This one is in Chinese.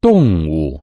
动物。